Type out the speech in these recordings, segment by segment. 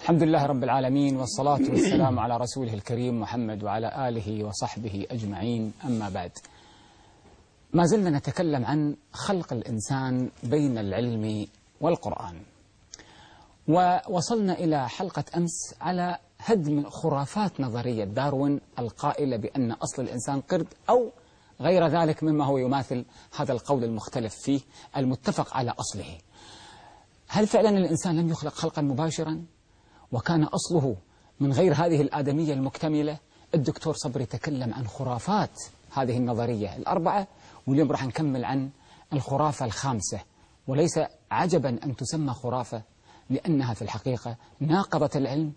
الحمد لله رب العالمين والصلاة والسلام على رسوله الكريم محمد وعلى آله وصحبه أجمعين. أما بعد ما زلنا نتكلم عن خلق الإنسان بين العلم والقرآن. ووصلنا إلى حلقة أمس على هدم خرافات نظرية داروين القائلة بأن أصل الإنسان قرد أو غير ذلك مما هو يماثل هذا القول المختلف فيه المتفق على أصله. هل فعلا الإنسان لم يخلق خلقا مباشرا؟ وكان أصله من غير هذه الآدمية المكتملة الدكتور صبري تكلم عن خرافات هذه النظرية الأربعة واليوم راح نكمل عن الخرافة الخامسة. وليس عجبا أن تسمى خرافة لأنها في الحقيقة ناقضة العلم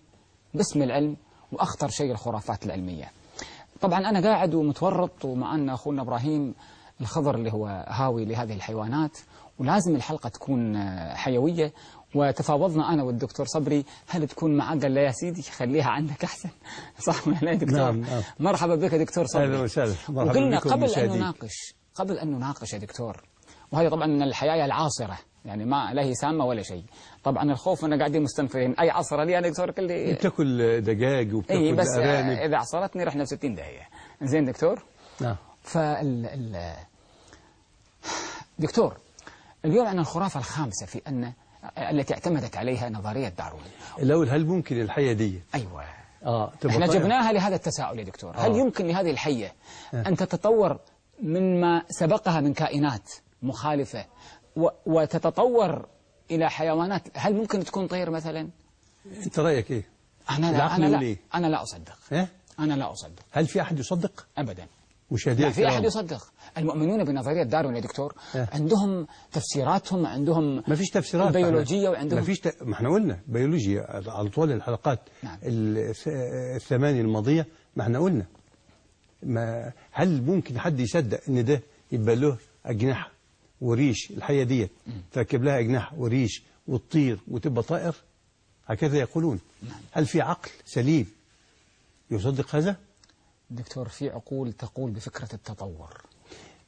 باسم العلم وأخطر شيء الخرافات العلمية. طبعا أنا قاعد ومتورط ومعنا أخونا إبراهيم الخضر اللي هو هاوي لهذه الحيوانات ولازم الحلقة تكون حيوية. وتفاوضنا أنا والدكتور صبري هل تكون معاه قال لا يا سيدي خليها عندك أحسن. صح ولا لا يا دكتور؟ نعم، نعم. مرحبا بك يا دكتور صبري. أهلا وسهلا. مرحبا وقلنا قبل أن. نناقش قبل أن نناقش يا دكتور وهذه طبعا من الحياة العاصرة يعني ما لا هي سامة ولا شيء. طبعا الخوف أن قاعدين مستنفرين. أي عصرة لي أنا دكتور؟ كل لي. بتاكل دجاج وبتاكل إي بس أرانب. إذا عصرتني رحنا في 60 دقيقة. زين دكتور؟ نعم. فال ال... دكتور اليوم عن الخرافة الخامسة في أن التي اعتمدت عليها نظرية داروين. الأول هل ممكن الحيه دي؟ أيوة. تبقى إحنا طائر؟ جبناها لهذا التساؤل يا دكتور. هل آه. يمكن لهذه الحية آه. أن تتطور مما سبقها من كائنات مخالفة. وتتطور إلى حيوانات؟ هل ممكن تكون طير مثلا؟ أنت رأيك إيه؟ أنا لا أنا لا إيه؟ أنا لا أصدق. ها أنا لا أصدق. هل في أحد يصدق؟ أبدا. لا في أحد يصدق. المؤمنون بنظرية داروين يا دكتور إيه. عندهم تفسيراتهم عندهم ما فيش تفسيرات. البيولوجية وعندهم ما فيش ت... ما إحنا قلنا بيولوجيا على طول الحلقات. نعم. الث- الثمانية الماضية ما إحنا قلنا. ما هل ممكن حد يصدق إن ده يبقى له أجنحة وريش الحية ديت؟ تركب لها أجنحة وريش وتطير وتبقى طائر؟ هكذا يقولون. هل في عقل سليم يصدق هذا؟ دكتور في عقول تقول بفكرة التطور.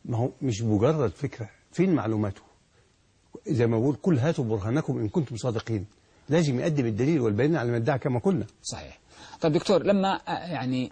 ما هو مش مجرد فكرة فين معلوماته؟ زي ما بقول كل هاتوا برهانكم إن كنتم صادقين. لازم يقدم الدليل والبيان على ما ادعى كما قلنا. صحيح. طيب دكتور لما آه، يعني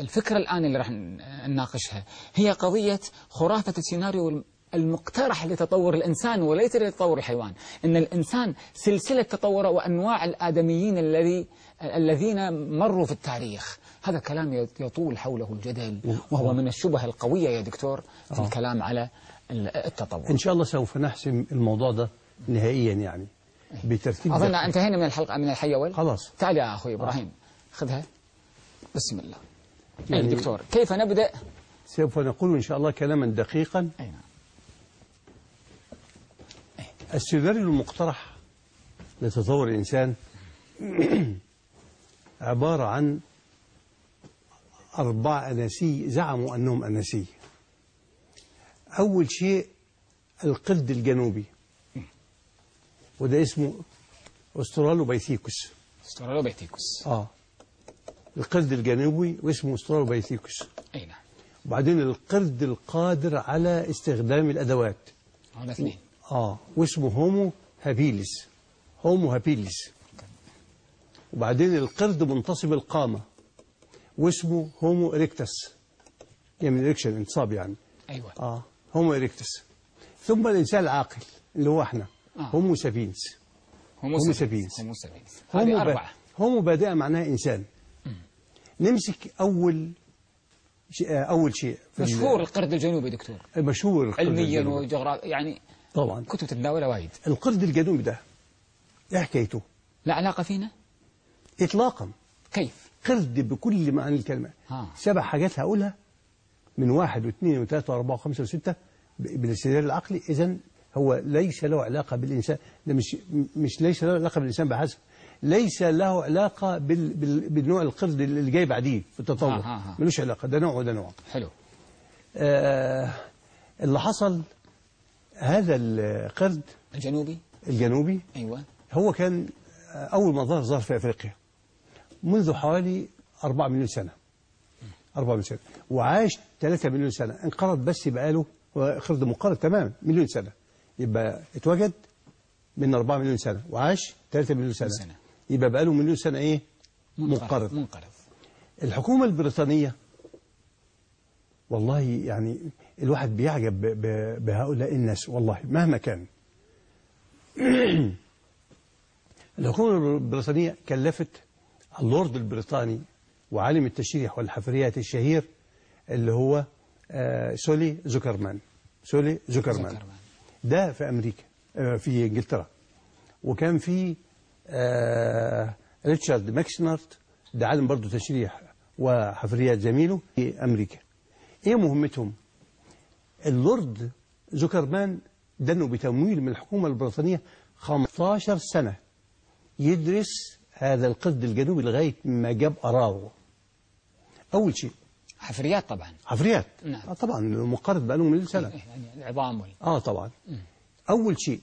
الفكرة الآن اللي راح نناقشها هي قضية خرافة السيناريو المقترح لتطور الإنسان وليس لتطور الحيوان. إن الإنسان سلسلة تطور وأنواع الآدميين الذي الذين مروا في التاريخ. هذا كلام يط- يطول حوله الجدل وهو من الشبه القوية يا دكتور في آه. الكلام على ال- التطور. إن شاء الله سوف نحسم الموضوع ده نهائيا يعني بترتيب أظن. انتهينا من الحلقة من الحيوان خلاص. تعال يا أخوي إبراهيم خذها. بسم الله. يعني- أي دكتور كيف نبدأ؟ سوف نقول إن شاء الله كلاما دقيقا. أي نعم. السيناريو المقترح لتطور الإنسان عبارة عن أربع أناسي زعموا أنهم أناسي. أول شيء القرد الجنوبي وده اسمه Australopithecus. Australopithecus. آه. القرد الجنوبي واسمه أسترالوبيثيكوس. أي نعم. وبعدين القرد القادر على استخدام الأدوات. هنا اثنين. آه. واسمه Homo habilis Homo habilis وبعدين القرد منتصب القامة. واسمه Homo erectus. يعني erection انتصاب يعني. أيوة. آه. Homo erectus. ثم الإنسان العاقل اللي هو إحنا. آه. Homo sapiens. Homo Homo. Homo sapiens. Homo أربعة. Homo بادئة معناها إنسان. نمسك أول شيء آه، أول شيء مشهور القرد الجنوبي دكتور. مشهور القرد علميا الجنوبي. وجغرافيا يعني طبعا. كتب تتداولها وايد؟ القرد الجنوبي ده إيه حكايته؟ لا علاقة فينا. إطلاقا. كيف؟ قرد بكل معاني الكلمة. ها. سبع حاجات هقولها من واحد واثنين وثلاثة وأربعة وخمسة وستة بالاستدلال العقلي. إذا هو ليس له علاقة بالإنسان ده مش مش ليس له علاقة بالإنسان بحسب. ليس له علاقة بال بال بالنوع القرد اللي جاي بعديه في التطور. ملوش علاقة. ده نوع وده نوع. حلو. آه اللي حصل هذا القرد الجنوبي؟ الجنوبي أيوة. هو كان أول ما ظهر ظهر في أفريقيا منذ حوالي 4 مليون سنة. 4 مليون سنة. وعاش 3 مليون سنة. انقرض بس بقاله قرد منقرض تماما. مليون سنة. يبقى اتوجد من 4 مليون سنة. وعاش 3 مليون سنة, سنة. يبقى بقى له مليون سنة إيه؟ منقرض. منقرض. الحكومة البريطانية والله يعني الواحد بيعجب بهؤلاء الناس والله مهما كان. الحكومة البريطانية كلفت اللورد البريطاني وعالم التشريح والحفريات الشهير اللي هو آه، سولي زوكرمان. سولي زوكرمان. زوكرمان. ده في أمريكا آه، في إنجلترا. وكان في آه، ريتشارد ماكسنارت ده عالم برضه تشريح وحفريات زميله في أمريكا. إيه مهمتهم؟ اللورد زوكرمان دنوا بتمويل من الحكومة البريطانية 15 سنة يدرس هذا القرد الجنوبي لغاية ما جاب قراره أول شيء. حفريات طبعا. حفريات نعم. آه طبعا منقرض بقى لهم مليون سنة. يعني العظام وال... آه طبعا. أول شيء.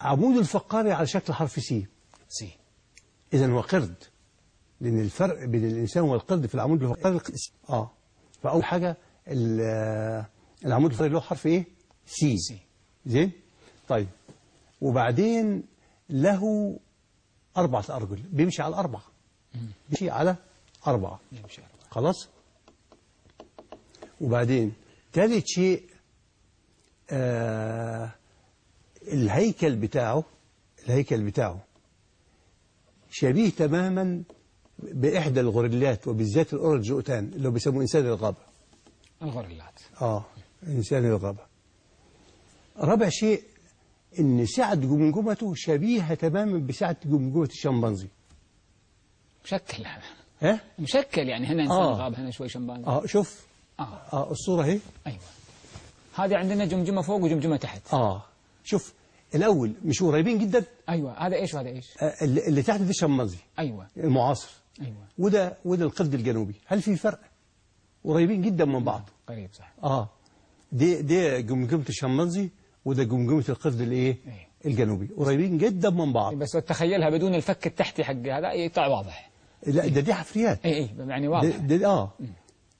عمود الفقاري على شكل حرف C C اذا هو قرد. لأن الفرق بين الإنسان والقرد في العمود الفقاري آه. فأول حاجة ال- العمود الفقري له حرف إيه؟ سي. زين. طيب. وبعدين له أربعة أرجل بيمشي على أربعة. بيمشي على أربعة. خلاص؟ وبعدين ثالث شيء آه الهيكل بتاعه الهيكل بتاعه شبيه تماما بإحدى الغوريلات وبالذات الأورنجوتان اللي هو بيسموه إنسان الغابة. الغوريلات. آه إنسان الغابة رابع شيء إن سعة جمجمته شبيهة تماما بسعة جمجمة الشمبانزي مشكل. ها؟ مشكل يعني هنا إنسان آه. غاب هنا شوي شمبانزي. آه شوف. آه. آه الصورة اهي أيوه. هذه عندنا جمجمة فوق وجمجمة تحت. آه. شوف الأول مش قريبين جدا؟ أيوه. هذا إيش وهذا إيش؟ آه اللي تحت ده الشمبانزي أيوه. المعاصر. أيوه. وده وده القرد الجنوبي. هل في فرق؟ قريبين جدا من بعض. قريب صح. آه. دي دي جمجمة الشمبانزي وده جمجمة القرد الإيه؟ إيه. الجنوبي. قريبين جدا من بعض. بس تخيلها بدون الفك التحتي حق هذا يطلع واضح. لا ده دي حفريات. اي اي يعني واضح. ده آه.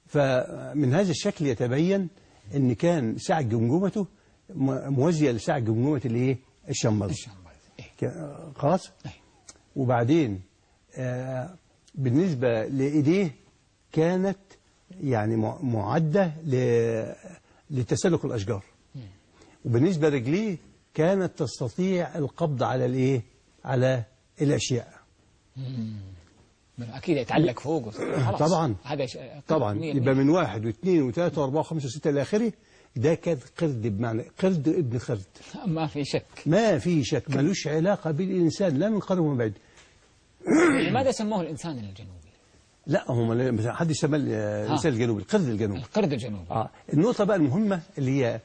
فمن هذا الشكل يتبين إن كان سعة جمجمته م- موازية لسعة جمجمة الإيه؟ الشمبانزي الشمبانزي إيه. خلاص. وبعدين آه بالنسبة لإيديه كانت يعني مع- معدة لتسلق الأشجار. وبالنسبة لرجليه كانت تستطيع القبض على الإيه؟ على الأشياء. أكيد يتعلق فوق طبعا. طبعا. يبقى مية. من واحد واثنين وثلاثة وأربعة وخمسة وستة إلى آخره. ده كان قرد بمعنى قرد ابن قرد ما في شك. ما في شك. ملوش علاقة بالإنسان لا من قرب ومن بعيد. لماذا سموه الإنسان الجنوبي. لا هم حد يسمى الإنسان الجنوبي القرد الجنوبي. القرد الجنوبي. آه. النقطة بقى المهمة اللي هي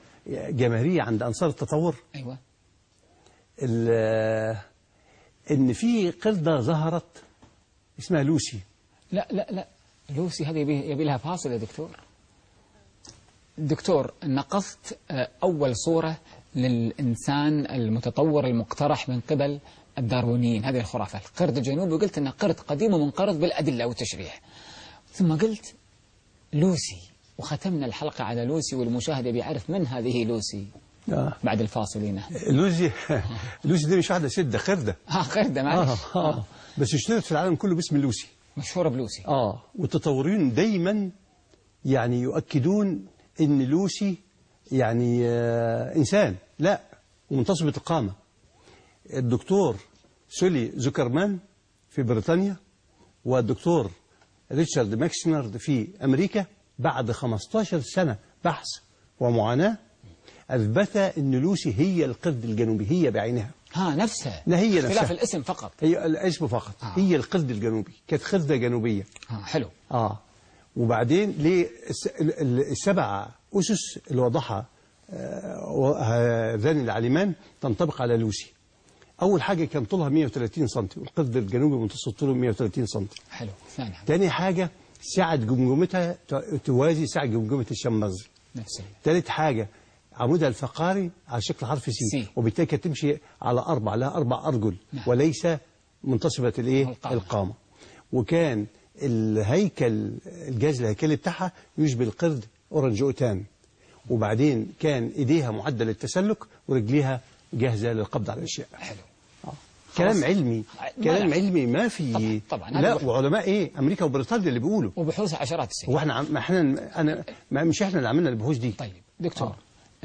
جماهيرية عند أنصار التطور. أيوه. ال- إن في قردة ظهرت اسمها لوسي. لا لا لا. لوسي هذه يبي, يبي لها فاصل يا دكتور. دكتور نقصت آه، أول صورة للإنسان المتطور المقترح من قبل الداروينيين هذه الخرافة القرد الجنوبي وقلت أنه قرد قديم ومنقرض بالأدلة والتشريح ثم قلت لوسي وختمنا الحلقة على لوسي والمشاهد يبي يعرف من هذه لوسي. آه. بعد الفاصل هنا لوسي لوسي دي مش واحدة ست ده قردة ها قردة معلش آه. آه. بس اشتهرت في العالم كله باسم لوسي. مشهورة بلوسي. آه والتطوريين دايما يعني يؤكدون إن لوسي يعني آه إنسان. لا ومنتصبة القامة. الدكتور سولي زوكرمان في بريطانيا والدكتور ريتشارد ماكسنارد في أمريكا بعد 15 سنة بحث ومعاناة أثبت أن لوسي هي القرد الجنوبي هي بعينها. ها نفسها. لا هي اختلاف نفسها. الاسم فقط. هي الاسم فقط. آه. هي القرد الجنوبي. كانت قردة جنوبية. ها حلو. آه. وبعدين ليه الس- ال- ال- السبع أسس اللي وضعها آه، هذان العالمان تنطبق على لوسي. أول حاجة كان طولها 130 سم والقرد الجنوبي منتصف طوله 130 سم حلو ثاني حاجة تاني حاجة سعه جمجمتها توازي سعه جمجمة الشمبانزي نفس ال- ثالث حاجة عمودها الفقاري على شكل حرف سي, سي. وبالتالي كانت تمشي على أربع لها أربع أرجل نعم. وليس منتصبه الإيه؟ القامة. القامة. وكان الهيكل الجهاز الهيكلي بتاعها يشبه القرد اورنج أوتان. وبعدين كان إيديها معدة للتسلق ورجليها جاهزة للقبض على الأشياء. حلو. كلام. علمي ما كلام لا. علمي ما في طبعاً، طبعاً. لا. وعلماء إيه أمريكا وبريطانيا اللي بيقولوا وبحوث عشرات السنين هو إحنا عم- ما إحنا أنا ما مش إحنا اللي عملنا البحوث دي طيب دكتور آه.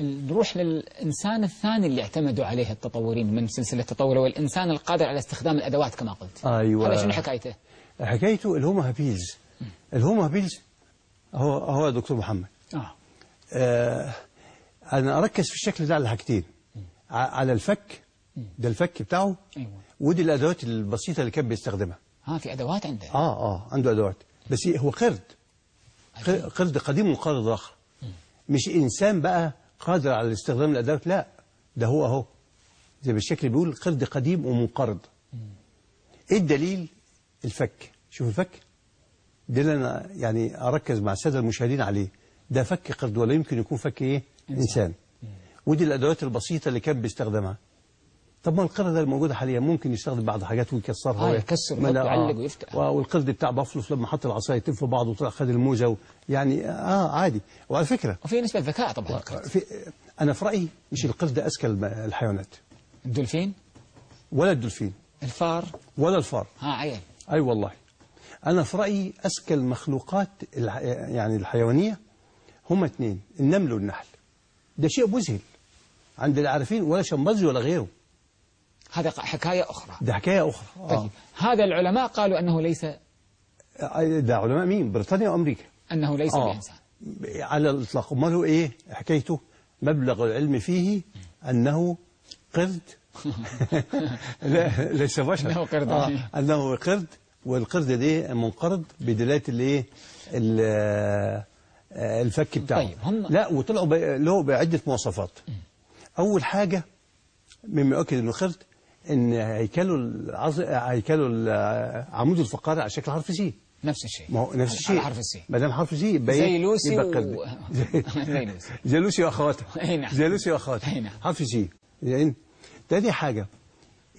نروح للإنسان الثاني اللي اعتمدوا عليه التطوريين من سلسلة التطور والإنسان القادر على استخدام الأدوات كما قلت أيوة. هذا شنو حكايته؟ حكايته ال Homo habilis ال Homo habilis هو هو دكتور محمد آه. آه أنا أركز في الشكل ده على حاجتين على الفك ده الفك بتاعه أيوة. ودي الأدوات البسيطة اللي كان بيستخدمها. ها في أدوات عنده. آه آه عنده أدوات. بس هو قرد. قرد قديم وقرد آخر. مش إنسان بقى قادر على استخدام الأدوات لا. ده هو أهو. زي ما الشكل بيقول قرد قديم ومنقرض. إيه الدليل؟ الفك. شوف الفك. ده اللي أنا يعني أركز مع السادة المشاهدين عليه. ده فك قرد ولا يمكن يكون فك إيه؟ إنسان. إنسان. ودي الأدوات البسيطة اللي كان بيستخدمها. طب ما القردة الموجودة حاليا ممكن يستخدم بعض حاجات ويكسرها آه، وي- يكسر ويعلق آه. ويفتح. والقرد بتاع بافلوس لما حط العصايتين في بعض وطلع خد الموزة و... يعني آه عادي. وعلى فكرة وفي نسبة ذكاء طبعا. في أنا في رأيي مش القرد أذكى الم- الحيوانات. الدولفين؟ ولا الدولفين. الفار؟ ولا الفار. ها عيل أي والله. أنا في رأيي أذكى المخلوقات الح... يعني الحيوانية هما اثنين النمل والنحل. ده شيء مذهل. عند العارفين ولا شمبانزي ولا غيره. هذا حكاية أخرى. ده حكاية أخرى. طيب هذا العلماء قالوا أنه ليس آه. ده علماء مين؟ بريطانيا وأمريكا أنه ليس آه. بإنسان. على الإطلاق. أمال هو إيه؟ حكايته مبلغ العلم فيه أنه قرد. لا ليس بشر. أنه قرد. آه. أنه قرد والقرد ده منقرض بدلاله الإيه؟ ال- آه، الفك بتاعه. طيب، هم- لا وطلعوا له بعدة مواصفات. أول حاجة مما يؤكد إنه قرد إن هيكله العظ... هيكله ال- عمود الفقري على شكل حرف C نفس الشيء ما هو نفس الشيء حرف السين ما دام حرف C يبقى زي؟ لوسي يبقى و- زي لوسي. زي لوسي واخواتها نعم. زي لوسي واخواتها نعم. حرف C تاني حاجة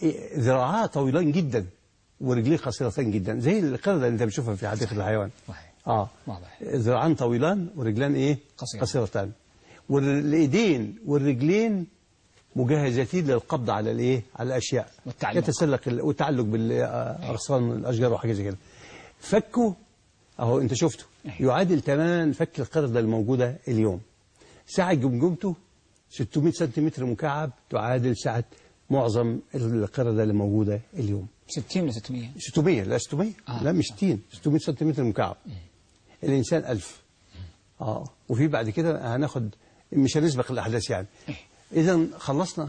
إيه، ذراعها طويلان جدا ورجليه قصيرتان جدا زي القردة اللي انت بتشوفها في حديقة الحيوان صحيح. آه واضح. ذراعان طويلان ورجلان إيه. قصيرتان والايدين والرجلين مجهزتين للقبض على الإيه؟ على الأشياء. والتعلق. يتسلق ال- والتعلق بالأغصان الأشجار وحاجة زي كده. فكه أهو أنت شفته أيوة. يعادل تماما فك القردة الموجودة اليوم. سعه جمجمته 600 سنتيمتر مكعب تعادل سعه معظم القردة اللي موجوده اليوم. 60 ولا 600 600 لا 600 آه. لا مش 60 600 سنتيمتر مكعب. الإنسان 1000 آه. وفي بعد كده هناخد مش هنسبق الأحداث يعني. إيه. إذا خلصنا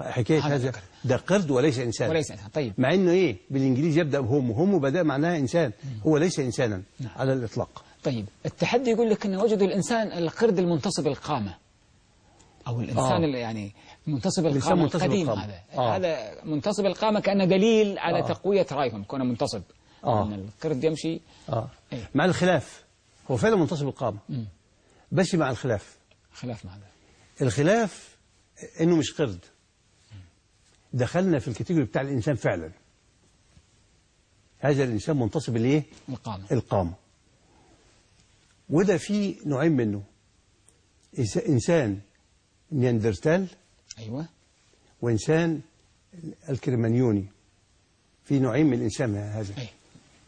حكاية هذا. ده قرد وليس إنسان وليس إنسان طيب مع إنه إيه بالإنجليزي يبدأ بهومو هومو بدأ معناها إنسان هو ليس إنسانا نعم. على الإطلاق طيب التحدي يقول لك أن وجدوا الإنسان القرد المنتصب القامة أو الإنسان آه. اللي يعني منتصب القامة منتصب القديم القامة. هذا آه. هذا منتصب القامة كأنه دليل على آه. تقوية رأيهم كونه منتصب آه. أن القرد يمشي آه. إيه. مع الخلاف هو فعلا منتصب القامة مم. بس مع الخلاف خلاف مع الخلاف إنه مش قرد دخلنا في الكاتيجوري بتاع الإنسان فعلا. هذا الإنسان منتصب الايه القامة. القامة. وده في نوعين منه. إنسان نياندرتال أيوة. وإنسان الكرومانيوني في نوعين من الإنسان هذا. أي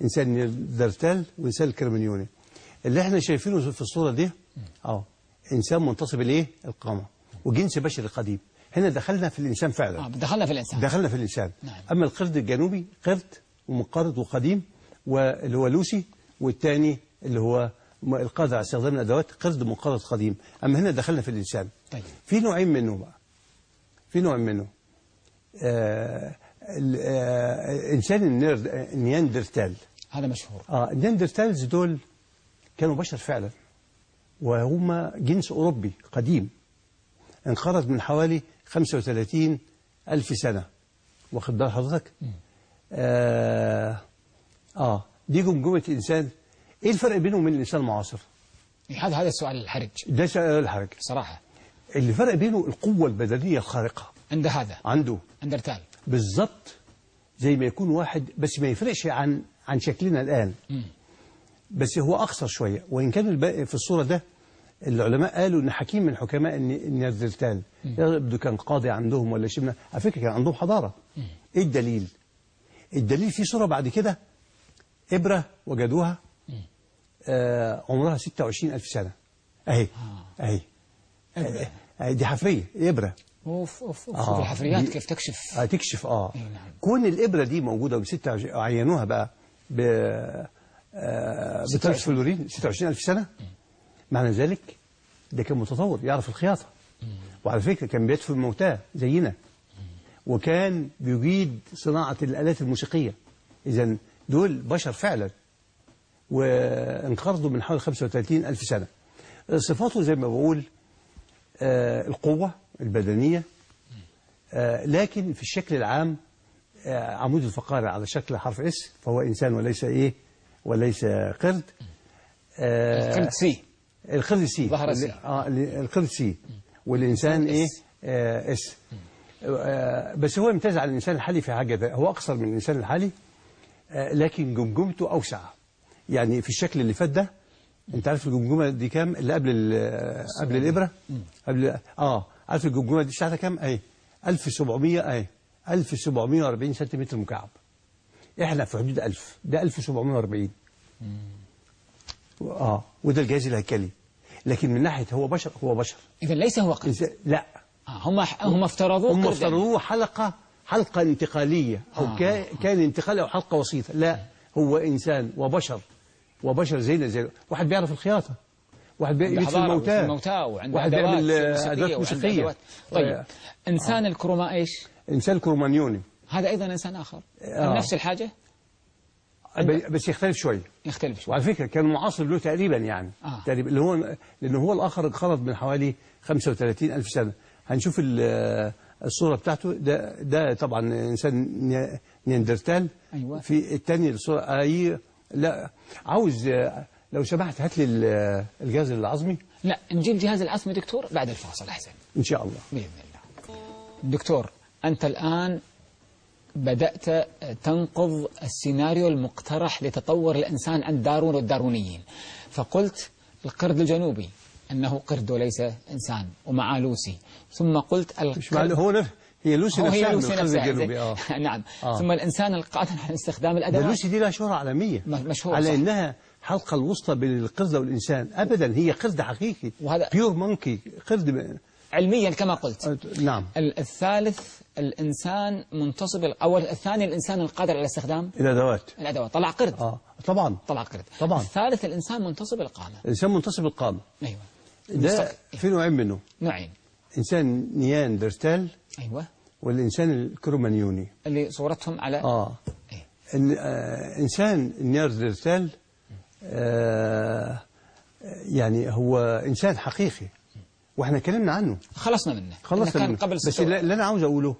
إنسان نياندرتال وإنسان الكرومانيوني اللي إحنا شايفينه في الصورة دي آه إنسان منتصب الايه القامة. وجنس بشري قديم. هنا دخلنا في الإنسان فعلا. آه دخلنا في الإنسان. دخلنا في الإنسان. نعم. أما القرد الجنوبي قرد ومنقرض وقديم واللي هو لوسي والثاني اللي هو القادر على استخدام الأدوات قرد منقرض قديم. أما هنا دخلنا في الإنسان. طيب. في نوعين منه بقى. في نوع منه آه آه الإنسان النيرد- النياندرتال هذا مشهور. آه ال Neanderthals دول كانوا بشر فعلا وهم جنس أوروبي قديم. انقرض من حوالي 35 ألف سنة. واخد بال حضرتك؟ آه, آه. دي جمجمة إنسان إيه الفرق بينهم وبين الإنسان المعاصر؟ هذا هذا السؤال الحرج. ده سؤال الحرج. صراحة. اللي فرق بينه القوة البدنية الخارقة. عند هذا. عنده. نياندرتال بالظبط زي ما يكون واحد بس ما يفرقش عن عن شكلنا الآن. مم. بس هو أقصر شوية. وإن كان في الصورة ده العلماء قالوا إن حكيم من حكماء الن- النياندرتال يبدو كان قاضي عندهم ولا شيء. على فكرة كان عندهم حضارة. إيه الدليل؟ الدليل في صورة بعد كده. إبرة وجدوها آه عمرها 26 ألف سنة. أهي أهي. إبرة. آه، دي حفرية إبرة. أوف أوف أوف. آه، الحفريات كيف تكشف. هتكشف آه. أي نعم. كون الإبرة دي موجودة ب 26 عينوها بقى ب آه، بطريقه فلورين 26000 سنة. معنى ذلك ده كان متطور يعرف الخياطة. وعلى فكرة كان بيدفن الموتى زينا. وكان بيجيد صناعة الآلات الموسيقية. إذا دول بشر فعلا. وانقرضوا من حوالي 35 ألف سنة. صفاته زي ما بقول آه، القوة البدنية آه، لكن في الشكل العام آه، عمود الفقارة على شكل حرف إس فهو إنسان وليس إيه؟ وليس قرد. آه، القرد C. القرد سي. ظهر سي. آه القرد سي. والإنسان الإنسان إيه؟ S. آه S. آه بس هو يمتاز على الإنسان الحالي في حاجة ده. هو أقصر من الإنسان الحالي آه لكن جمجمته أوسع. يعني في الشكل اللي فات ده أنت عارف الجمجمة دي كام؟ اللي قبل ال- قبل الإبرة؟ قبل آه عارف الجمجمة دي ساعتها كام؟ اهي 1700 اهي 1740 سنتيمتر مكعب. إحنا في حدود 1000 ده 1740 آه. وده الجهاز الهيكلي لكن من ناحية هو بشر هو بشر. إذا ليس هو قرد لا. آه، هم هم افترضوه هم. افترضوه حلقة حلقة انتقالية أو آه. كا- كان انتقالي أو حلقة وسيطة. لا. هو إنسان وبشر. وبشر زينا زي واحد بيعرف الخياطة. واحد حضارة الموتى. الموتى واحد بيعمل آه، موسيقية. أدوات. طيب. آه، إنسان الكروما إيش؟ إنسان كرومانيوني. هذا أيضا إنسان آخر. آه. نفس الحاجة؟ بس يختلف شوية يختلف شوي. وعلى فكرة كان معاصر له تقريبا يعني. آه. تقريبا اللي هو لأنه هو الآخر انقرض من حوالي 35 ألف سنة. هنشوف ال- الصورة بتاعته. ده ده طبعا إنسان ني- نياندرتال. أيوة. في الثاني الصورة أي لا عاوز لو سمحت هات لي ال- الجهاز العظمي. لا نجيب جهاز العصمي دكتور بعد الفاصل أحسن. إن شاء الله. بإذن الله. دكتور أنت الآن بدأت تنقض السيناريو المقترح لتطور الإنسان عند داروين والداروينيين فقلت القرد الجنوبي إنه قرد وليس إنسان ومع لوسي. ثم قلت القرد هو نف... هي لوسي نفسها لوسي القرد نفسها الجنوبي آه. نعم. آه. ثم الإنسان القادر على استخدام ده الادوات لوسي دي لها شهرة عالمية. مشهورة، على صح. إنها حلقة الوسطى بين القرد والإنسان. أبدا هي قرد حقيقي. وهذا- pure monkey قرد. علميا كما قلت. نعم. ال- الثالث الإنسان منتصب أو الثاني الإنسان القادر على استخدام الأدوات الأدوات. طلع قرد. آه طبعا. طلع قرد. طبعا. الثالث الإنسان منتصب القامه الإنسان منتصب القامة أيوه. ده في نوعين منه. نوعين. إنسان نياندرتال أيوه. والإنسان الكرومانيوني. اللي صورتهم على آه. إيه. إن آه إنسان نياندرتال آه يعني هو إنسان حقيقي. وإحنا اتكلمنا عنه. خلصنا منه. خلصنا منه. قبل بس اللي أنا عاوز أقوله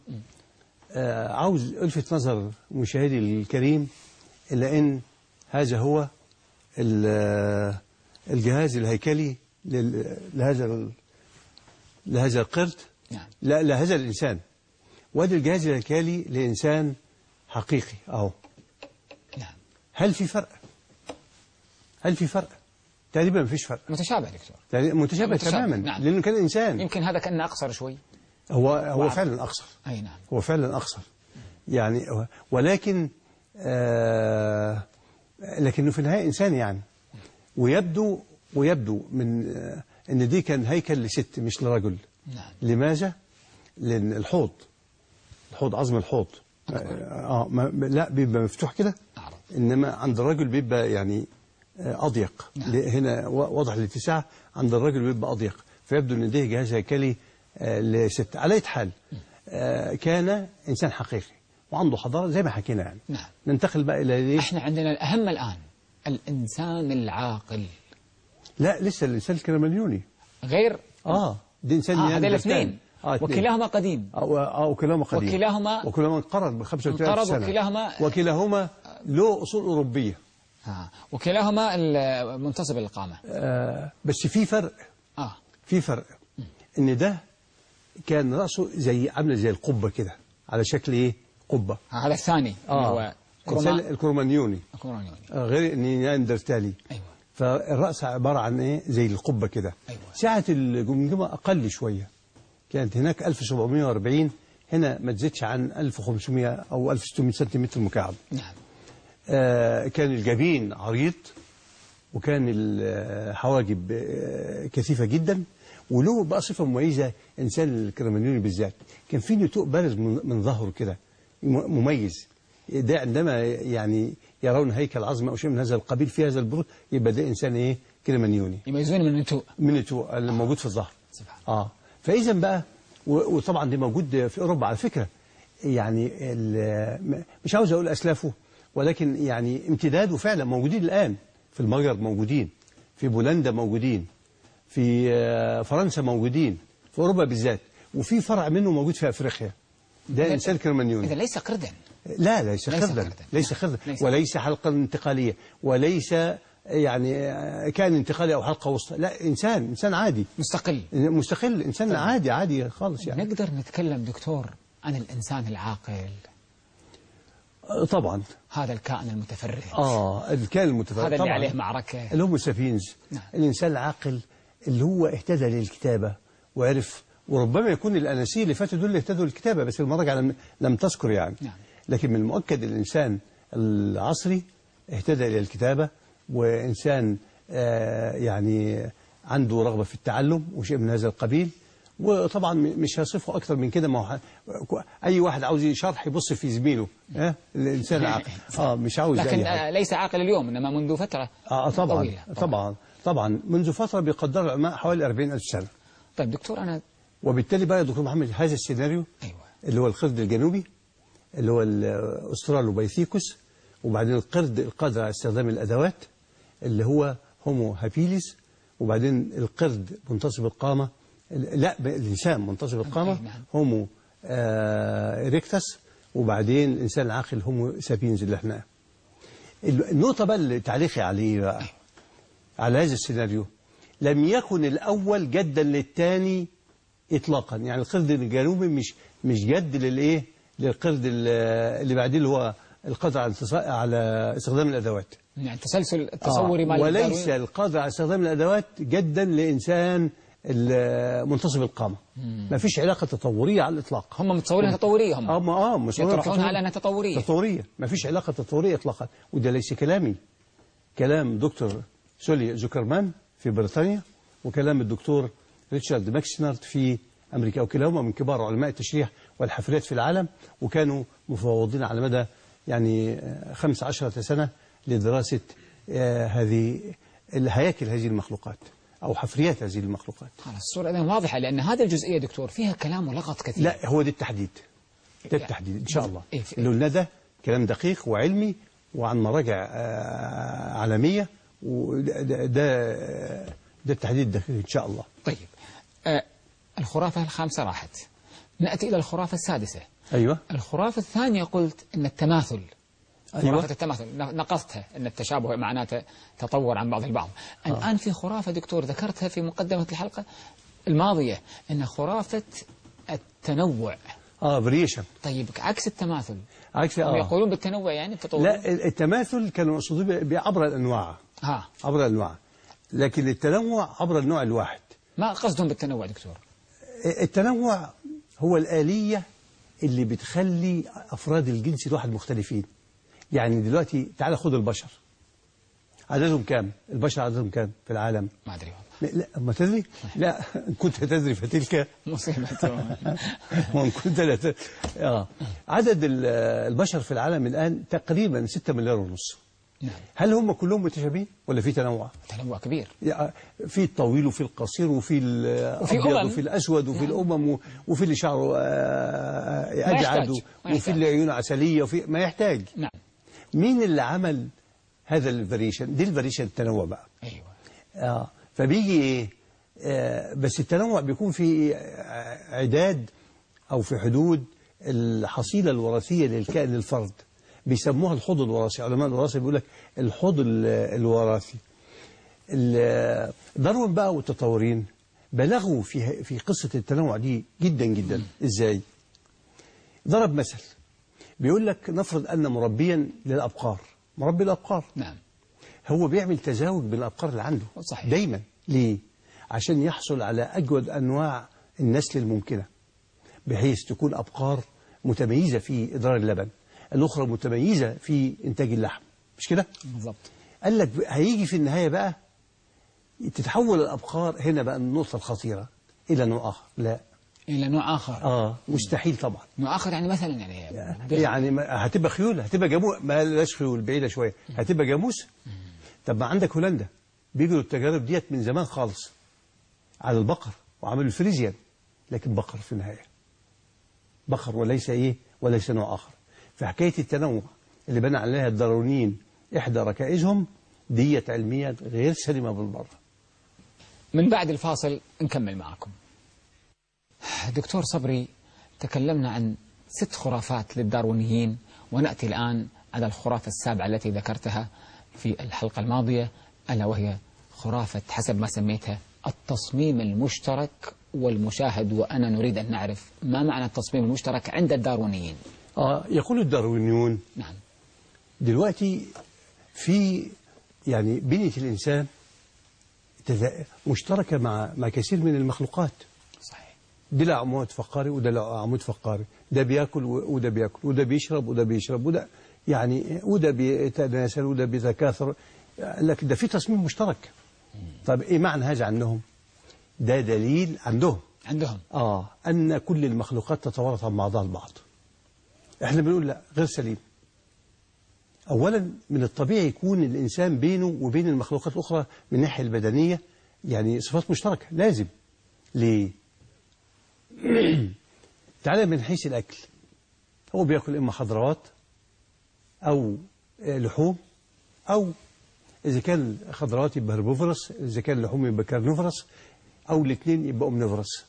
آه عاوز ألفت نظر مشاهدي الكريم إلى إن هذا هو آه، الجهاز الهيكلي لهذا لهذا القرد. نعم. لا لهذا الإنسان. وهذا الجهاز الهيكلي لإنسان حقيقي أهو. نعم. هل في فرق؟ هل في فرق؟ تقريبا ما فيش فرق. متشابه دكتور. متشابه, متشابه، تماما نعم. لأنه كان إنسان. يمكن هذا كان أقصر شوي. هو هو وعب. فعلا أقصر. أي نعم. هو فعلا أقصر. يعني ولكن آه لكنه في النهاية إنسان يعني. ويبدو ويبدو من آه إن دي كان هيكل لست مش لرجل. نعم. لماذا؟ لأن الحوض الحوض عظم الحوض. آه آه، لا بيبقى مفتوح كده. إنما عند الرجل بيبقى يعني أضيق. نعم. هنا و- واضح الاتساع عند الرجل بيبقى أضيق. فيبدو إن ده جهاز هيكلي آه، لست. على حال آه، كان إنسان حقيقي وعنده حضارة زي ما حكينا يعني. نعم. ننتقل بقى إلى ليه؟ إحنا عندنا الأهم الآن الإنسان العاقل. لا لسه الإنسان الكرمليوني غير؟ آه دي إنسان آه نياندرتال. الاثنين آه. وكلاهما قديم. آه، و- آه وكلاهما قديم. وكلاهما- وكلاهما انقرض ب 35 انقرض سنة. وكلاهما- وكلاهما له أصول أوروبية. آه. وكلاهما منتصب القامه آه بس في فرق. آه. في فرق. إن ده كان رأسه زي عاملة زي القبة كده على شكل إيه؟ قبة. هذا الثاني اللي هو كروما الكرومانيوني. كرومانيوني آه غير النياندرتالي أيوه. فالرأس عبارة عن إيه؟ زي القبة كده. أيوة. سعة الجمجمة أقل شوية. كانت هناك 1740 هنا ما تزيدش عن 1500 أو 1600 سنتيمتر مكعب. نعم. آه، كان الجبين عريض وكان الحواجب آه، كثيفة جدا وله بقى صفة مميزة إنسان الكرمانيوني بالذات. كان في نتوء بارز من ظهره كده مميز. ده عندما يعني يرون هيكل عظمة أو شيء من هذا القبيل في هذا البروز يبقى ده إنسان إيه؟ كرمانيوني يميزون من النتوء من النتوء اللي موجود في الظهر. سبحان آه. فإذا بقى وطبعا دي موجود في أوروبا على فكرة. يعني مش عاوز أقول أسلافه ولكن يعني امتداده فعلا موجودين الآن. في المجر موجودين في بولندا موجودين في آه، فرنسا موجودين في أوروبا بالذات. وفي فرع منه موجود في أفريقيا. ده إنسان كرمانيوني. إذا ليس قردا. لا ليس خردا. ليس. خردا ليس. وليس حلقة انتقالية. وليس يعني كان انتقالي أو حلقة وسطى لا إنسان إنسان عادي. مستقل. مستقل. إنسان عادي عادي خالص يعني. نقدر نتكلم دكتور عن الإنسان العاقل. آه، طبعا. هذا الكائن المتفرد آه الكائن المتفرد هذا اللي عليه معركة. الهومو سابينز نعم. الإنسان العاقل اللي هو اهتدى للكتابة وعرف وربما يكون الأناسيل اللي فاتوا دول اللي اهتدوا للكتابة بس المراجعة لم, لم تذكر يعني. نعم. لكن من المؤكد الإنسان العصري اهتدى إلى الكتابة وإنسان آه يعني عنده رغبة في التعلم وشيء من هذا القبيل. وطبعا مش هصفه أكثر من كده. ما هو أي واحد عاوز شرح يبص في زميله. آه الإنسان العاقل. آه مش عاوز لكن. آه، ليس عاقل اليوم إنما منذ فترة آه طبعا طويلة. طبعا طبعا. منذ فترة بيقدر العلماء حوالي 40 ألف سنة. طيب دكتور أنا وبالتالي بقى يا دكتور محمد هذا السيناريو أيوة. اللي هو القرد الجنوبي اللي هو الأسترالوبيثيكوس وبعدين القرد القادر على استخدام الأدوات اللي هو هومو هابيليس وبعدين القرد منتصب القامة لا الإنسان منتصب القامة أي نعم. هومو آه erectus وبعدين الإنسان العاقل Homo sapiens اللي إحنا النقطة بقى اللي تعليقي عليه بقى على هذا السيناريو لم يكن الأول جدا للثاني إطلاقا يعني القرد الجنوبي مش مش جد للإيه للقرد ال- اللي بعديه اللي هو القادر على على استخدام الأدوات يعني التسلسل التصوري آه، مال وليس. القادر على استخدام الأدوات جدا لإنسان منتصب القامة. ما فيش علاقة تطورية على الإطلاق. هم متصورينها تطورية هم. آه آه مصورة يطرحونها. على أنها تطورية. تطورية. ما فيش علاقة تطورية إطلاقا. وده ليس كلامي. كلام دكتور سولي زوكرمان في بريطانيا وكلام الدكتور ريتشارد ماكسنارد في أمريكا. وكلاهما من كبار علماء التشريح والحفريات في العالم وكانوا مفوضين على مدى يعني آه، خمس عشرة سنة لدراسة آه، هذه الهياكل هذه المخلوقات. أو حفريات هذه المخلوقات. الصورة إذن واضحة لأن هذه الجزئية دكتور فيها كلام ولغط كثير. لا هو ده التحديد. ده التحديد إن شاء الله. إيه قلنا ده كلام دقيق وعلمي وعن مراجع آه، عالمية وده ده, ده, ده التحديد الدقيق إن شاء الله. طيب آه الخرافة الخامسة راحت. نأتي إلى الخرافة السادسة. أيوة. الخرافة الثانية قلت أن التماثل أيوة. خرافة التماثل نقصتها أن التشابه معناته تطور عن بعض البعض. الآن في خرافة دكتور ذكرتها في مقدمة الحلقة الماضية أن خرافة التنوع. آه فاريشن طيب عكس التماثل. عكس آه. يقولون بالتنوع يعني التطور لا التماثل كانوا يقصدون بعبر الأنواع. ها. عبر الأنواع. لكن التنوع عبر النوع الواحد. ما قصدهم بالتنوع دكتور؟ التنوع هو الآلية اللي بتخلي أفراد الجنس الواحد مختلفين. يعني دلوقتي تعال خد البشر. عددهم كام؟ البشر عددهم كام في العالم؟ ما أدري لا, لا ما تدري؟ لا إن كنت تدري فتلك مصيبة. وإن كنت لا آه. عدد ال- البشر في العالم الآن تقريبا 6 مليار ونص. نعم. هل هم كلهم متشابهين ولا في تنوع؟ تنوع كبير. يعني في الطويل وفي القصير وفي الأبيض أمم. وفي الأسود وفي نعم. الأمم وفي اللي شعره آه،. أجعد وفي. اللي عيونه عسلية وفي ما يحتاج. نعم. مين اللي عمل هذا ال variation؟ دي ال variation التنوع بقى. أيوة. آه فبيجي إيه؟ آه بس التنوع بيكون في عداد أو في حدود الحصيلة الوراثية للكائن الفرد بيسموها الحوض الوراثي. علماء الوراثة بيقول لك الحوض ال- الوراثي. ال- داروين بقى والتطورين بلغوا في في قصة التنوع دي جدا جدا. إزاي؟ ضرب مثل. بيقول لك نفرض أن مربيا للأبقار. مربي الابقار نعم. هو بيعمل تزاوج بين الأبقار اللي عنده. صحيح. دايما. ليه؟ عشان يحصل على أجود أنواع النسل الممكنة بحيث تكون أبقار متميزة في إدرار اللبن الأخرى متميزة في إنتاج اللحم. مش كده؟ بالضبط. قال لك هيجي في النهاية بقى تتحول الأبقار هنا بقى النقطة الخطيرة إلى نوع آخر. لا. إلى نوع آخر. آه مستحيل طبعا. نوع آخر يعني مثلا يعني يعني ما- هتبقى خيول هتبقى جاموس. ما لاش خيول بعيدة شوية. هتبقى جاموس؟ طب ما عندك هولندا. بيجروا التجارب ديت من زمان خالص على البقر وعملوا الفريزيان. لكن بقر في النهاية. بقر وليس إيه؟ وليس نوع آخر. فحكاية التنوع اللي بنى عليها الداروينيين إحدى ركائزهم ديت علميا غير سليمة بالمرة. من بعد الفاصل نكمل معكم. دكتور صبري تكلمنا عن ست خرافات للداروينيين ونأتي الآن على الخرافة السابعة التي ذكرتها في الحلقة الماضية ألا وهي خرافة حسب ما سميتها التصميم المشترك والمشاهد وأنا نريد أن نعرف ما معنى التصميم المشترك عند الداروينيين. آه يقول الداروينيون نعم. دلوقتي في يعني بنية الإنسان مشتركة مع مع كثير من المخلوقات. ده عمود فقاري وده عمود فقاري. ده بياكل وده بياكل وده بيشرب وده بيشرب وده يعني وده بيتناسل وده بيتكاثر. لكن ده في تصميم مشترك. طب إيه معنى هذا عنهم ده دليل عندهم. عندهم. آه أن كل المخلوقات تتوارث عن بعضها البعض. إحنا بنقول لا غير سليم. اولا من الطبيعي يكون الإنسان بينه وبين المخلوقات الأخرى من الناحية البدنية يعني صفات مشتركة لازم. ليه؟ تعالى من حيث الأكل. هو بيأكل إما خضروات آه، لحوم أو إذا كان خضروات يبقى herbivorous إذا كان لحوم يبقى carnivorous أو الاثنين يبقى omnivorous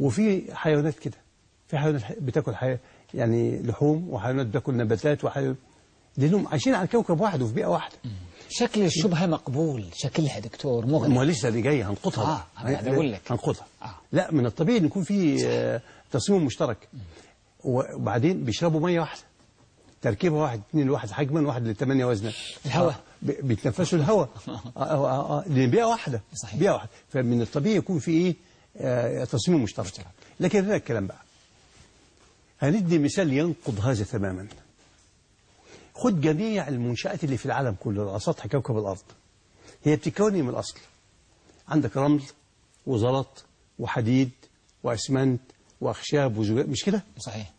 وفي حيوانات كده في حيوانات بتأكل حي... يعني لحوم وحيوانات بتأكل نباتات وحيوانات لأنهم عايشين على كوكب واحد وفي بيئة واحدة. شكل الشبهة مقبول. شكلها دكتور ما مغني هو لسه اللي جاي هنقطها. آه،. أنا أقول لك. هنقطها. آه. لا من الطبيعي إن يكون في آه، تصميم مشترك. وبعدين بيشربوا مية واحدة. تركيبة واحد اثنين لواحد حجما واحد لثمانيه وزنا الهواء. آه، بيتنفسوا الهواء آه، آه، لأن بيئة واحدة. صحيح. بيئة واحدة. فمن الطبيعي يكون في إيه؟ آه، تصميم مشترك. لكن هنا الكلام بقى. هندي مثال ينقض هذا تماما. خد جميع المنشآت اللي في العالم كله على سطح كوكب الأرض. هي بتتكون من الأصل. عندك رمل وزلط وحديد وأسمنت وأخشاب وزجاج مش كده؟ صحيح.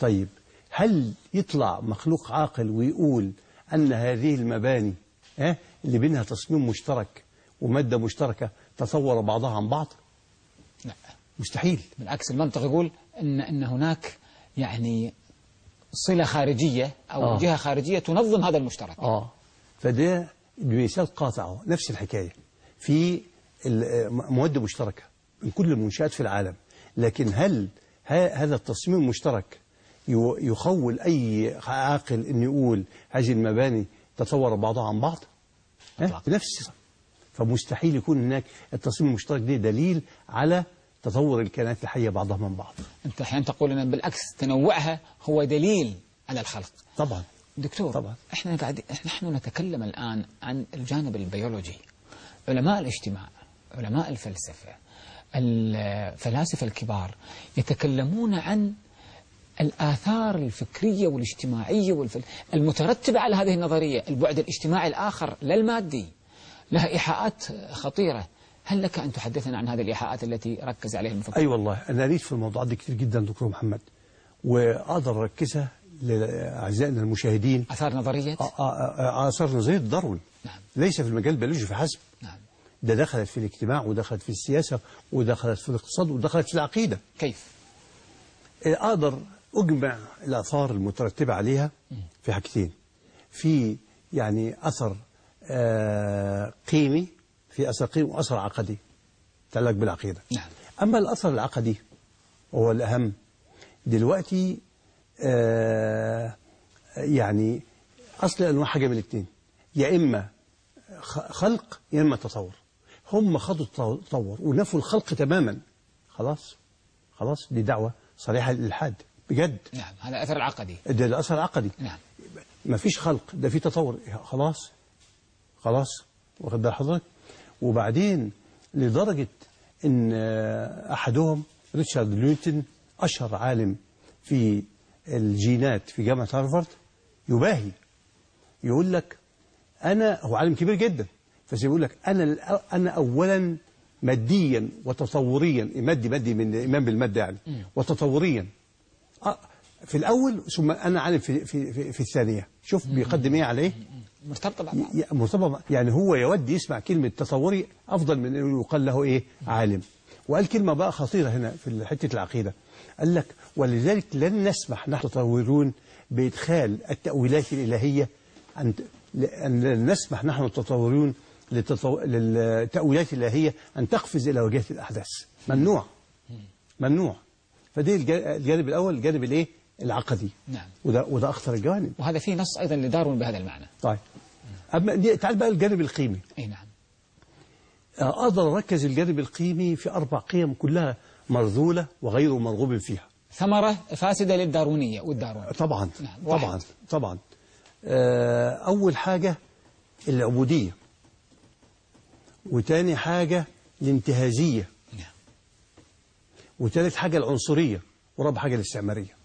طيب هل يطلع مخلوق عاقل ويقول أن هذه المباني ها اللي بينها تصميم مشترك ومادة مشتركة تطور بعضها عن بعض؟ لا. مستحيل. بالعكس المنطق يقول ان إن هناك يعني صلة خارجية أو آه. جهة خارجية تنظم هذا المشترك. آه. فده بمثال قاطع أهو، نفس الحكاية. في ال- مواد مشتركة من كل المنشآت في العالم. لكن هل ه- هذا التصميم المشترك يو- يخول أي عاقل انه يقول هذه المباني تطور بعضها عن بعض؟ بنفس فمستحيل يكون هناك التصميم المشترك ده دليل على تطور الكائنات الحية بعضها من بعض. أنت أحيانا تقول إن بالعكس تنوعها هو دليل على الخلق. طبعا. دكتور طبعا. إحنا قاعد نحن نتكلم الآن عن الجانب البيولوجي. علماء الاجتماع علماء الفلسفة الفلاسفة الكبار يتكلمون عن الآثار الفكرية والاجتماعية والفل... المترتبة على هذه النظرية البعد الاجتماعي الآخر لا المادي لها إيحاءات خطيرة. هل لك أن تحدثنا عن هذه الإيحاءات التي ركز عليها المفكر أي والله أنا قريت في الموضوع ده كتير جدا دكتور محمد وأقدر اركزها لأعزائنا المشاهدين. آثار نظرية؟ آ- آ- آ- آثار نظرية داروين. نعم. ليس في المجال البيولوجي فحسب نعم. ده دخلت في الاجتماع ودخلت في السياسة ودخلت في الاقتصاد ودخلت في العقيدة. كيف؟ أقدر أجمع الآثار المترتبة عليها في حاجتين. في يعني آه، قيمي في اثر قيمي واثر عقدي. يتعلق بالعقيدة. نعم. أما الأثر العقدي وهو الأهم دلوقتي آه يعني أصل أنواع حاجة من الاثنين يا إما خلق يا إما تطور. هم خدوا التطور ونفوا الخلق تماما. خلاص خلاص دي دعوة صريحة للإلحاد بجد. نعم هذا أثر العقدي ده الأثر العقدي. نعم. ما فيش خلق ده في تطور. خلاص خلاص واخد بال حضرتك؟ وبعدين لدرجة إن آه، أحدهم ريتشارد نيوتن أشهر عالم في الجينات في جامعة هارفارد يباهي. يقول لك أنا هو عالم كبير جدا بس يقول لك أنا الأ- أنا اولا ماديا وتطوريا مادي مادي من إيمان بالمادة يعني وتطوريا. في الأول ثم أنا عالم في في في, في الثانية. شوف بيقدم إيه على إيه مرتبطة مرتبط يعني هو يود يسمع كلمة تطوري أفضل من أنه يقال له إيه؟ عالم. وقال كلمة بقى خطيرة هنا في حتة العقيدة. قال لك ولذلك لن نسمح نحن تطورون بإدخال التأويلات الإلهية. أن لن نسمح نحن التطورون للتطو... للتأويلات الإلهية أن تقفز إلى واجهة الأحداث. ممنوع. ممنوع. فدي الج- الجانب الأول الجانب الإيه؟ العقدي. نعم. وده وده أخطر الجوانب. وهذا فيه نص أيضا لداروين بهذا المعنى. طيب. أما تعال بقى الجانب القيمي. أي نعم. أقدر أركز الجانب القيمي في أربع قيم كلها مرذولة وغير مرغوب فيها. ثمرة فاسدة للدارونية والدارون. طبعا نعم، واحد. طبعا طبعا. آه، أول حاجة العبودية. وتاني حاجة الانتهازية. نعم. وتالت حاجة العنصرية. ورابع حاجة الاستعمارية.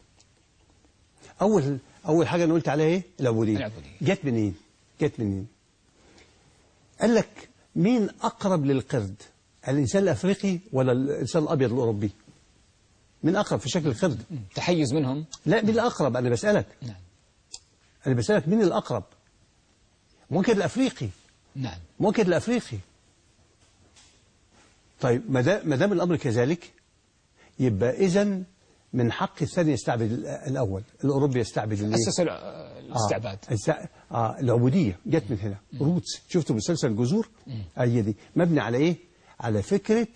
أول أول حاجة أنا قلت عليها إيه؟ العبودية. العبودية. جت منين؟ جت منين؟ قال لك مين أقرب للقرد؟ الإنسان الأفريقي ولا الإنسان الأبيض الأوروبي؟ مين أقرب في شكل القرد؟ تحيز منهم لا مين الأقرب؟ أنا بسألك نعم أنا بسألك مين الأقرب؟ ممكن الأفريقي نعم ممكن الأفريقي طيب ما دا- ما دام الأمر كذلك يبقى إذا من حق الثاني يستعبد ال- الأول الأوروبي يستعبد الإيه؟ أسسوا الع- الاستعباد آه. آه. العبودية جت من هنا. روتس شفتوا مسلسل جذور هي دي مبني على إيه؟ على فكرة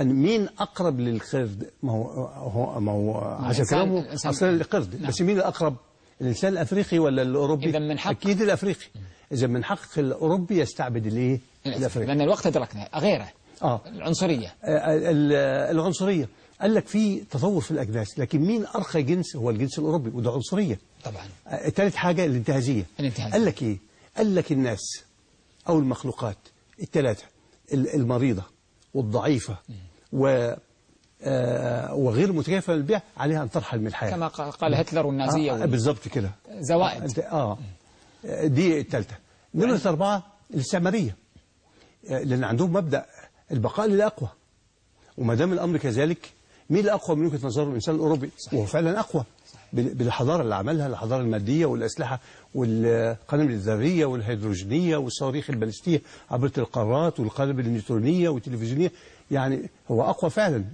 أن مين أقرب للقرد ما هو هو ما هو عشان كلامه أصلا القرد. نعم. بس مين الأقرب؟ الإنسان الأفريقي ولا الأوروبي؟ إذا من حق- أكيد الأفريقي. إذا من حق الأوروبي يستعبد الإيه الأفريقي. لأن الوقت أدركنا. غيره. آه. العنصرية. ال- العنصرية. قال لك في تطور في الأجناس لكن مين أرقى جنس؟ هو الجنس الأوروبي وده عنصرية. طبعا. آه، ثالث حاجة الانتهازية. الانتهازية. قال لك إيه؟ قال لك الناس أو المخلوقات الثلاثة ال- المريضة والضعيفة و آه، وغير متكافئة للبيع عليها أن ترحل من الحياة. كما قال هتلر والنازية آه وال- بالظبط كده. زوائد. آه آه، دي الثالثة نمرة أربعة الاستعمارية آه، لأن عندهم مبدأ البقاء للأقوى. وما دام الأمر كذلك مين الأقوى من وجهة نظر الإنسان الأوروبي؟ وهو فعلا أقوى. بال- بالحضارة اللي عملها الحضارة المادية والأسلحة والقنابل الذرية والهيدروجينية والصواريخ البالستية عبر القارات والقنابل النيوترونية والتلفزيونية. يعني هو أقوى فعلا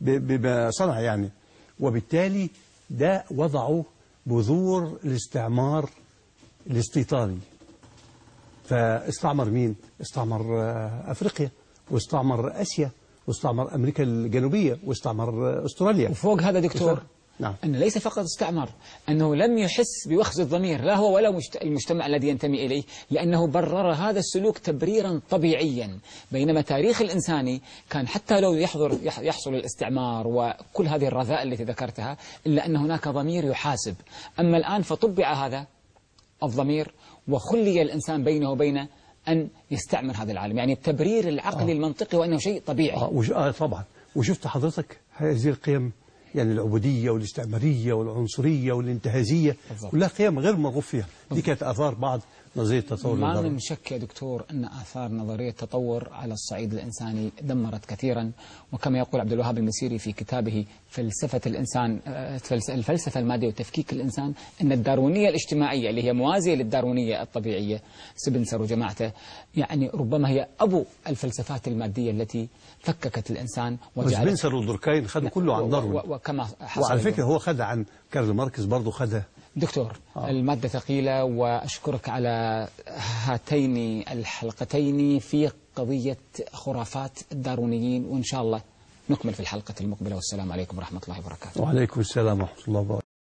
بما صنع يعني. وبالتالي ده وضعوا بذور الاستعمار الاستيطاني. فاستعمر مين؟ استعمر آه، أفريقيا واستعمر آسيا واستعمر أمريكا الجنوبية واستعمر آه، أستراليا. وفوق هذا دكتور نعم. أنه ليس فقط استعمر أنه لم يحس بوخز الضمير لا هو ولا مجت- المجتمع الذي ينتمي إليه لأنه برر هذا السلوك تبريرا طبيعيا. بينما تاريخ الإنساني كان حتى لو يحضر يح- يحصل الاستعمار وكل هذه الرذائل التي ذكرتها إلا أن هناك ضمير يحاسب. أما الآن فطبع هذا الضمير وخلي الإنسان بينه وبين أن يستعمر هذا العالم. يعني التبرير العقلي المنطقي وأنه شيء طبيعي. آه. آه طبعا. وشفت حضرتك هذه القيم؟ يعني العبودية والاستعمارية والعنصرية والانتهازية. كلها قيم غير مرغوب فيها دي كانت آثار بعض نظرية التطور ما. من شك يا دكتور أن آثار نظرية التطور على الصعيد الإنساني دمرت كثيرا وكما يقول عبد الوهاب المسيري في كتابه فلسفة الإنسان آه، فلس- الفلسفة المادية وتفكيك الإنسان أن الداروينية الاجتماعية اللي هي موازية للداروينية الطبيعية سبنسر وجماعته يعني ربما هي أبو الفلسفات المادية التي فككت الإنسان وجعلت وسبنسر ودوركاين خدوا كله عن داروين وكما حصل وعلى. فكرة هو خدها عن كارل ماركس برضه خدها دكتور آه. المادة ثقيلة وأشكرك على هاتين الحلقتين في قضية خرافات الدارونيين وإن شاء الله نكمل في الحلقة المقبلة. والسلام عليكم ورحمة الله وبركاته. وعليكم السلام ورحمة الله وبركاته.